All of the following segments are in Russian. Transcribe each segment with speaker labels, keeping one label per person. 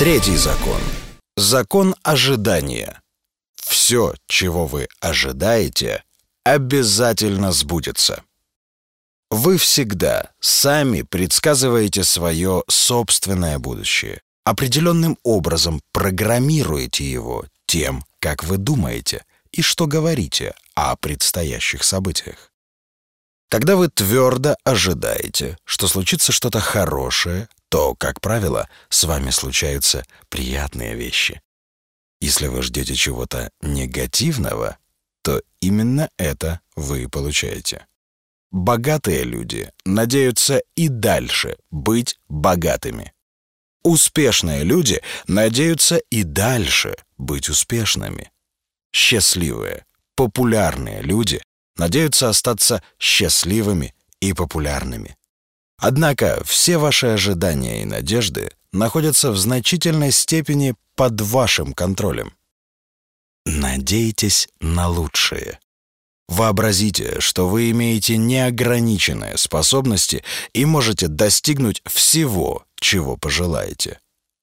Speaker 1: Третий закон. Закон ожидания. Все, чего вы ожидаете, обязательно сбудется. Вы всегда сами предсказываете свое собственное будущее. Определенным образом программируете его тем, как вы думаете и что говорите о предстоящих событиях. Когда вы твердо ожидаете, что случится что-то хорошее, то, как правило, с вами случаются приятные вещи. Если вы ждете чего-то негативного, то именно это вы получаете. Богатые люди надеются и дальше быть богатыми. Успешные люди надеются и дальше быть успешными. Счастливые, популярные люди надеются остаться счастливыми и популярными. Однако все ваши ожидания и надежды находятся в значительной степени под вашим контролем. Надейтесь на лучшее. Вообразите, что вы имеете неограниченные способности и можете достигнуть всего, чего пожелаете.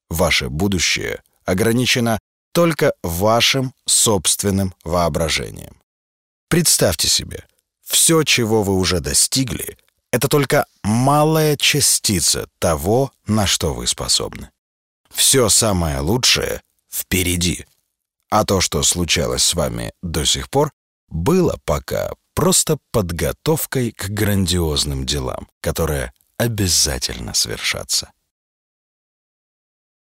Speaker 1: Ваше будущее ограничено только вашим собственным воображением. Представьте себе, все, чего вы уже достигли, это только малая частица того, на что вы способны. Все самое лучшее впереди. А то, что случалось с вами до сих пор, было пока просто подготовкой к грандиозным делам, которые обязательно свершатся.